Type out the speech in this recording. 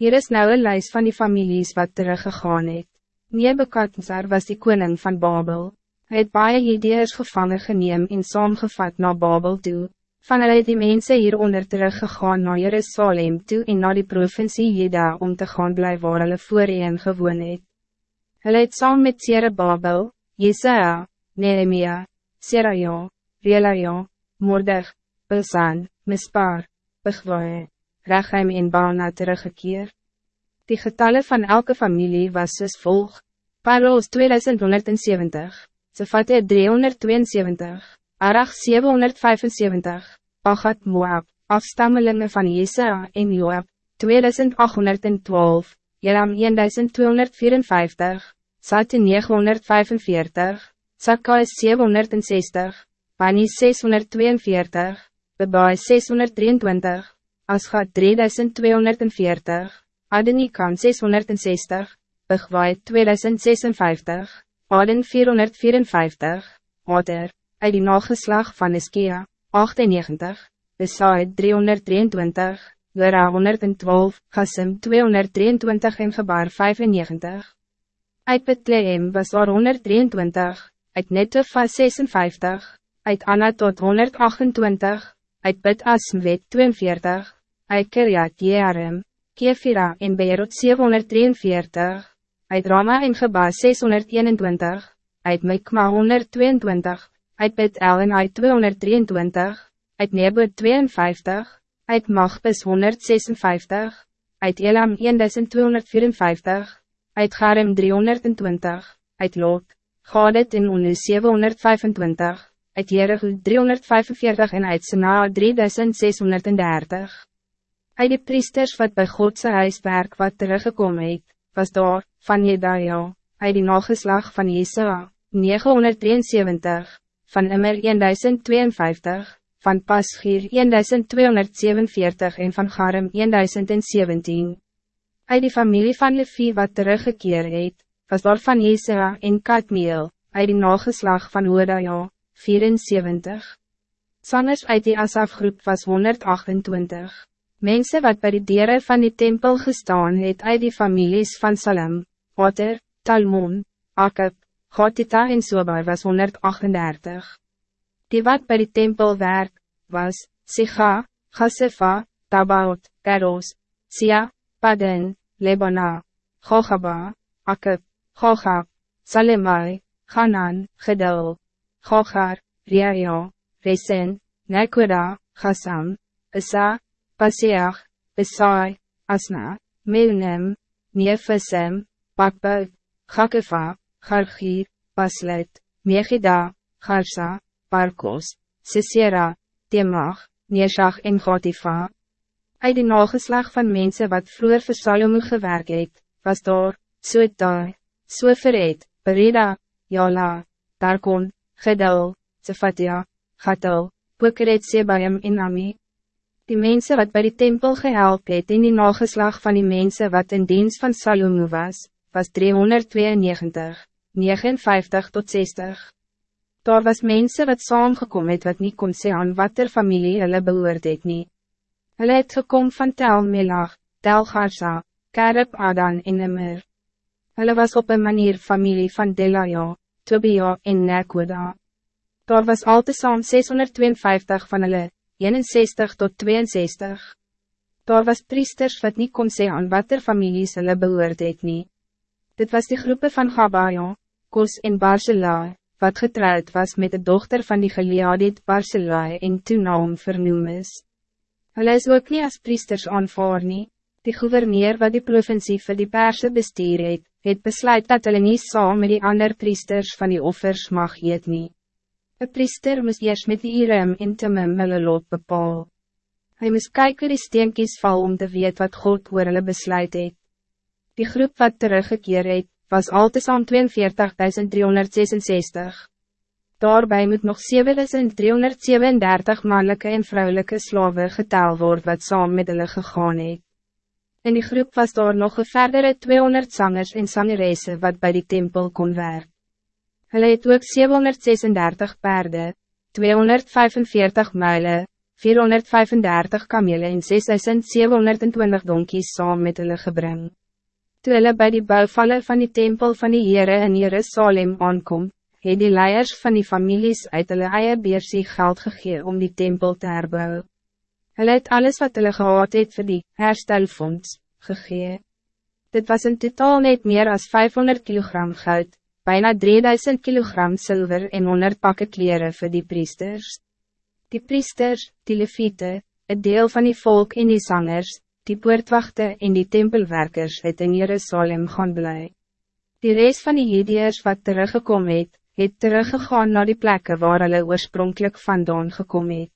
Hier is nou een lijst van die families wat teruggegaan het. Nebekadnezar was die koning van Babel. Hij het baie Jedeers gevangen geneem en saamgevat na Babel toe. Van hulle het die mense hieronder teruggegaan na Jerusalem toe en na die provincie Jeda om te gaan bly waar hulle voorheen gewoon het. Hulle het saam met Babel, Jesaja, Nehemia, Seraja, Relaja, Mordeg, Bilsan, Mispar, Begwae, Rechem en Baana teruggekeer. Die getallen van elke familie was soos volg, Paros 2170, Sefate 372, Arach 775, Agat Moab, afstammelingen van Jesaja en Joab, 2812, Jeram 1254, Sate 945, Sakai 760, Bani 642, Bebai 623, Asgat 3240, Adenikam 660, Begwaai 2056, Aden 454, Ader, uit die nageslag van Iskia, 98, Besai 323, Gera 112, Gassim 223 en Gebar 95. Uit Bethlehem was daar 123, uit Nettofa 56, uit Anatot 128, uit Bid Asmwet 42, uit Kirjat Jearim, Kefira en Beerot 743, uit Rama en Geba 621, uit Mikma 122, uit Bid El en uit 223, uit Nebo 52, uit Magbis 156, uit Elam 1254, uit Garem 320, uit Lot, Gadet en Onu 725, uit Jericho 345 en uit Sena 3630. Uit die priesters wat bij Godse huiswerk wat teruggekomen het, was daar, van Jedaja, uit die nageslag van Jesua, 973, van Immer 1052, van Pasgier 1247 en van Garem 1017. Uit die familie van Levi wat teruggekeerd het, was daar van Jesua en Katmeel, uit die nageslag van Hodaja, 74. Sangers uit die Asafgroep was 128. Mensen wat bij de dieren van die tempel gestaan het uit die families van Salem, Otter, Talmon, Akab, Gotita en Sobai was 138. Die wat bij die tempel werk, was, Sicha, Gasefa, Tabaot, Keros, Sia, Padden, Lebana, Gogaba, Akab, Gogab, Salemai, Hanan, Gedel, Gogar, Riaja, Resen, Nekoda, Gassam, Issa, Paseach, Besai, Asna, Milnem, Nefesem, Bakbuk, Gakefa, Gargir, Paslet, Megida, Garsa, Parkos, Sisera, Temach, Neeshach en Gatifa. Uit die nageslag van mensen wat vroeger vir Salomo gewerk het, was daar, Soetai, Soeferet, Berida, Jala, Darkon, Gedel, Zefatia, Gatel, Pokeret Sebaim en Ami. Die mensen wat bij die tempel gehelp het in die nageslag van die mensen wat in dienst van Salomo was, was 392, 59 tot 60. Daar was mensen wat saamgekom het wat niet kon sê aan wat er familie hulle behoort het nie. Hulle het gekom van Tel Melag, Tel Garza, Karib Adan en Immer. Hulle was op een manier familie van Delaja, Tobia en Nekoda. Daar was al te saam 652 van hulle, 61 tot 62. Daar was priesters wat niet kon sê aan wat er families hulle behoort het nie. Dit was die groepen van Gabaja, Kos en Barcelai, wat getrouwd was met de dochter van die Geliadit Barcelai en toen naam vernoem is. Hulle is ook nie as priesters aanvaar nie. Die gouverneur wat die provincie vir die perse bestuur het, het besluit dat hulle nie saam met die ander priesters van die offers mag eet nie. Een priester moest eerst met die Irem en Timim hulle lot bepaal. Hy moest kyk die steenkies val om te weet wat God oor hulle besluit het. Die groep wat teruggekeer het, was altesaam 42.366. Daarbij moet nog 7.337 mannelijke en vrouwelijke slaven getel worden wat saam met hulle gegaan het. In die groep was daar nog een verdere 200 zangers en zangeresse wat bij die tempel kon werken. Hulle het ook 736 paarden, 245 muile, 435 kamele en 6720 donkies saam met hulle gebring. Toe hulle by die bouwvallen van die tempel van die Heere in Jerusalem aankom, het die leiers van die families uit hulle eie beersie geld gegee om die tempel te herbouwen. Hulle het alles wat hulle gehad het vir die herstelfonds gegee. Dit was in totaal net meer als 500 kilogram goud, bijna 3000 kilogram zilver en 100 pakken kleren voor die priesters. Die priesters, die leviete, het deel van die volk en die zangers, die poortwachte en die tempelwerkers het in Jerusalem gaan bly. Die rest van die Hedeers wat teruggekomen het, het teruggegaan naar die plekken waar hulle oorspronkelijk vandaan gekomen het.